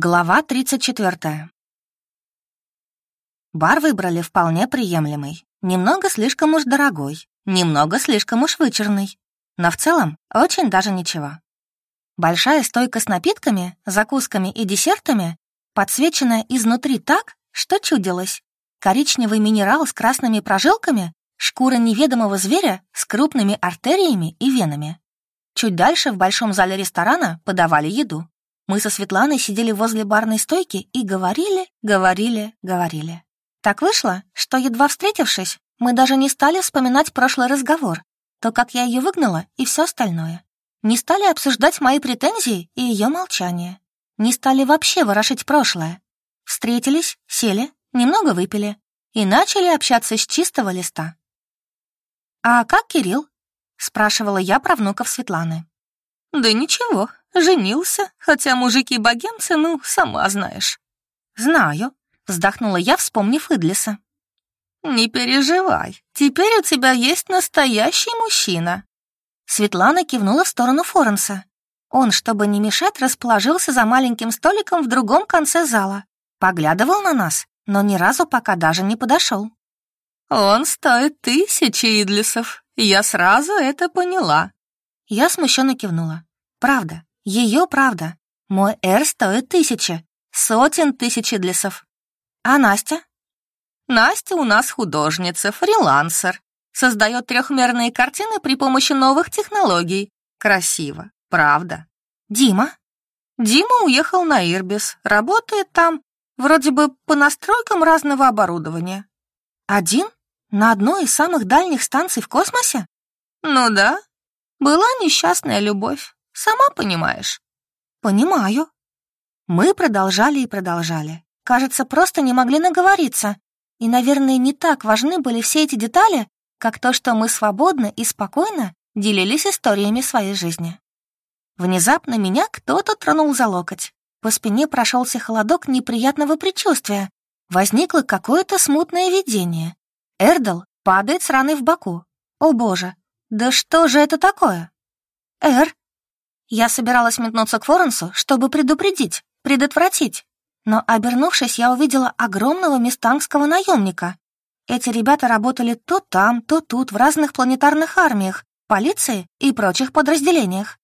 Глава 34. Бар выбрали вполне приемлемый. Немного слишком уж дорогой, немного слишком уж вычурный. Но в целом очень даже ничего. Большая стойка с напитками, закусками и десертами, подсвеченная изнутри так, что чудилось. Коричневый минерал с красными прожилками, шкура неведомого зверя с крупными артериями и венами. Чуть дальше в большом зале ресторана подавали еду. Мы со Светланой сидели возле барной стойки и говорили, говорили, говорили. Так вышло, что, едва встретившись, мы даже не стали вспоминать прошлый разговор, то, как я ее выгнала и все остальное. Не стали обсуждать мои претензии и ее молчание. Не стали вообще ворошить прошлое. Встретились, сели, немного выпили и начали общаться с чистого листа. «А как Кирилл?» — спрашивала я про внуков Светланы. «Да ничего, женился, хотя мужики-богемцы, ну, сама знаешь». «Знаю», — вздохнула я, вспомнив Идлиса. «Не переживай, теперь у тебя есть настоящий мужчина». Светлана кивнула в сторону Форенса. Он, чтобы не мешать, расположился за маленьким столиком в другом конце зала. Поглядывал на нас, но ни разу пока даже не подошел. «Он стоит тысячи идлисов, я сразу это поняла». Я смущенно кивнула. «Правда, ее правда. Мой Эр стоит тысячи, сотен тысяч идлисов. А Настя? Настя у нас художница, фрилансер. Создает трехмерные картины при помощи новых технологий. Красиво, правда. Дима? Дима уехал на Ирбис, работает там, вроде бы по настройкам разного оборудования. Один? На одной из самых дальних станций в космосе? Ну да. Была несчастная любовь. Сама понимаешь». «Понимаю». Мы продолжали и продолжали. Кажется, просто не могли наговориться. И, наверное, не так важны были все эти детали, как то, что мы свободно и спокойно делились историями своей жизни. Внезапно меня кто-то тронул за локоть. По спине прошелся холодок неприятного предчувствия. Возникло какое-то смутное видение. Эрдл падает с раны в боку. О боже, да что же это такое? Эр, я собиралась метнуться к Форенсу, чтобы предупредить, предотвратить. Но, обернувшись, я увидела огромного местангского наемника. Эти ребята работали то там, то тут, в разных планетарных армиях, полиции и прочих подразделениях.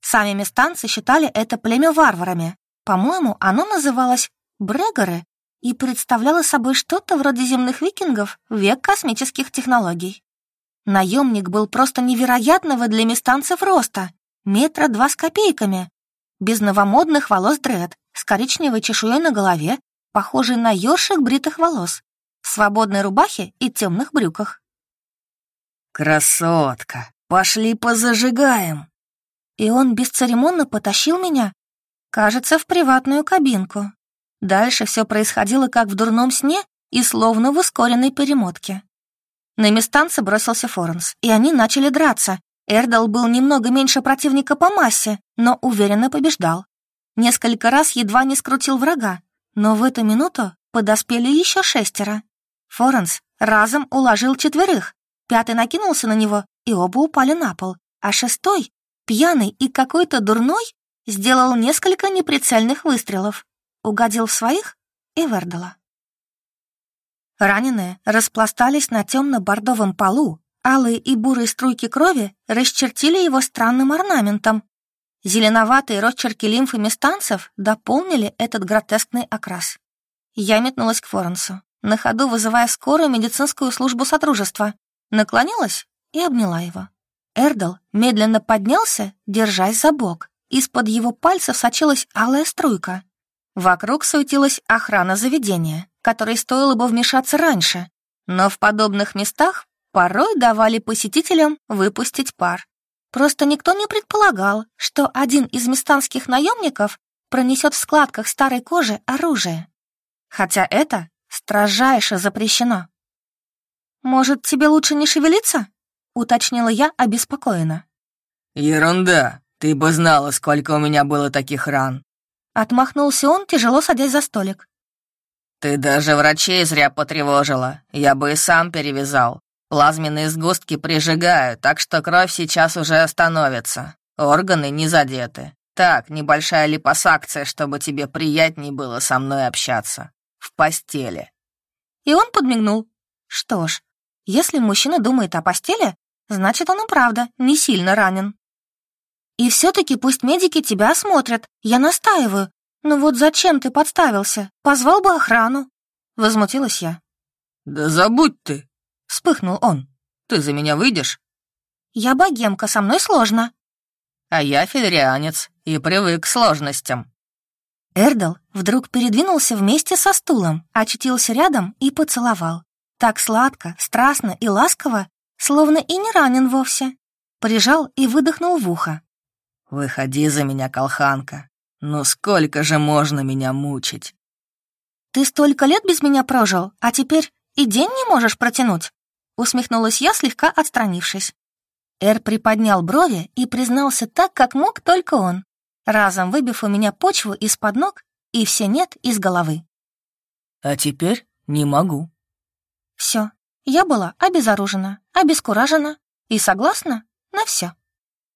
Сами местанцы считали это племя варварами. По-моему, оно называлось Брегоры и представляло собой что-то вроде земных викингов век космических технологий. Наемник был просто невероятного для местанцев роста метра два с копейками, без новомодных волос дред, с коричневой чешуей на голове, похожий на ёршик бритых волос, в свободной рубахе и темных брюках. «Красотка, пошли позажигаем!» И он бесцеремонно потащил меня, кажется, в приватную кабинку. Дальше все происходило как в дурном сне и словно в ускоренной перемотке. На местанца бросился Форенс, и они начали драться, Эрдал был немного меньше противника по массе, но уверенно побеждал. Несколько раз едва не скрутил врага, но в эту минуту подоспели еще шестеро. Форенс разом уложил четверых, пятый накинулся на него, и оба упали на пол, а шестой, пьяный и какой-то дурной, сделал несколько неприцельных выстрелов, угодил в своих и Вердала. Раненые распластались на темно-бордовом полу, Алые и бурые струйки крови расчертили его странным орнаментом. Зеленоватые росчерки лимфы местанцев дополнили этот гротескный окрас. Я метнулась к Форенсу, на ходу вызывая скорую медицинскую службу Содружества, наклонилась и обняла его. Эрдл медленно поднялся, держась за бок. Из-под его пальцев сочилась алая струйка. Вокруг суетилась охрана заведения, которой стоило бы вмешаться раньше, но в подобных местах порой давали посетителям выпустить пар. Просто никто не предполагал, что один из местанских наемников пронесет в складках старой кожи оружие. Хотя это строжайше запрещено. «Может, тебе лучше не шевелиться?» — уточнила я обеспокоенно. «Ерунда. Ты бы знала, сколько у меня было таких ран». Отмахнулся он, тяжело садясь за столик. «Ты даже врачей зря потревожила. Я бы и сам перевязал. Плазменные сгустки прижигают, так что кровь сейчас уже остановится. Органы не задеты. Так, небольшая липосакция, чтобы тебе приятней было со мной общаться. В постели». И он подмигнул. Что ж, если мужчина думает о постели, значит, он и правда не сильно ранен. И все-таки пусть медики тебя осмотрят, я настаиваю. Ну вот зачем ты подставился? Позвал бы охрану. Возмутилась я. Да забудь ты, вспыхнул он. Ты за меня выйдешь? Я богемка, со мной сложно. А я федерианец и привык к сложностям. Эрдл вдруг передвинулся вместе со стулом, очутился рядом и поцеловал. Так сладко, страстно и ласково, словно и не ранен вовсе. Прижал и выдохнул в ухо. «Выходи за меня, колханка. Ну сколько же можно меня мучить?» «Ты столько лет без меня прожил, а теперь и день не можешь протянуть?» Усмехнулась я, слегка отстранившись. Эр приподнял брови и признался так, как мог только он, разом выбив у меня почву из-под ног и все нет из головы. «А теперь не могу». Все, я была обезоружена, обескуражена и согласна на все.